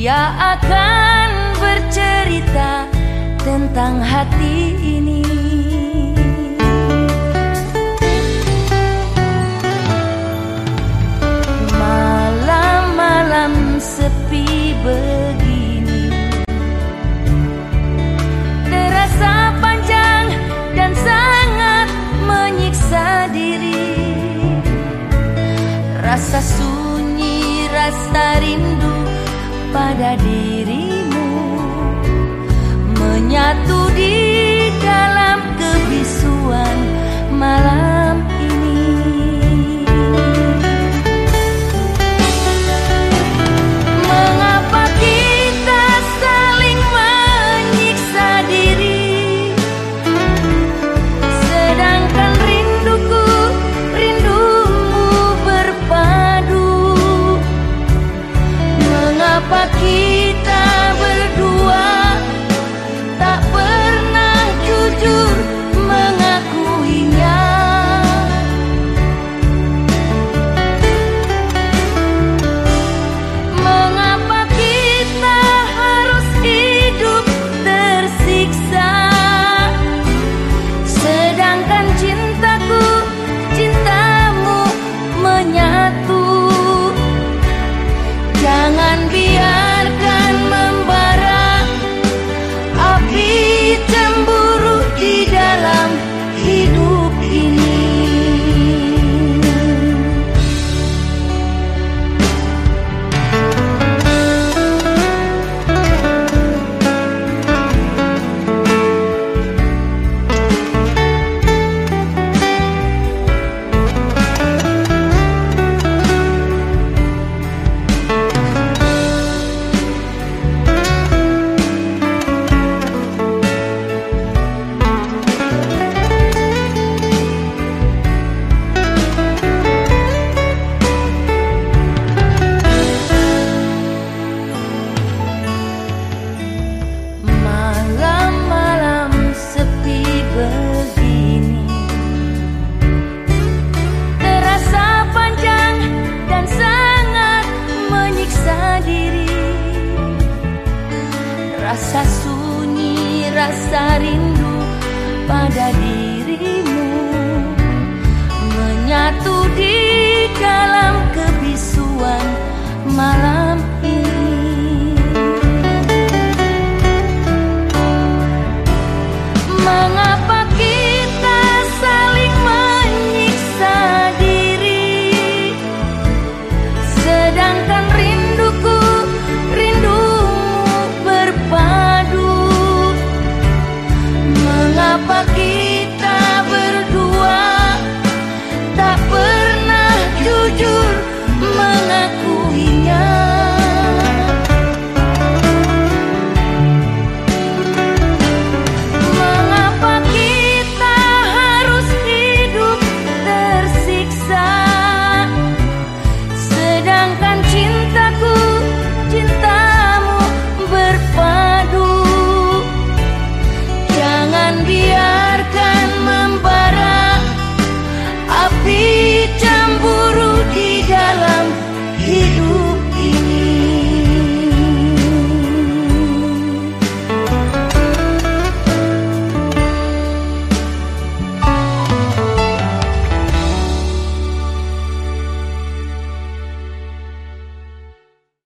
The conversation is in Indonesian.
Dia akan bercerita tentang hati ini pada dirimu Menyatu di dalam kebisuan Rasa sunyi, rasa rindu pada dirimu. Menyatu di dalam kebisuan malam up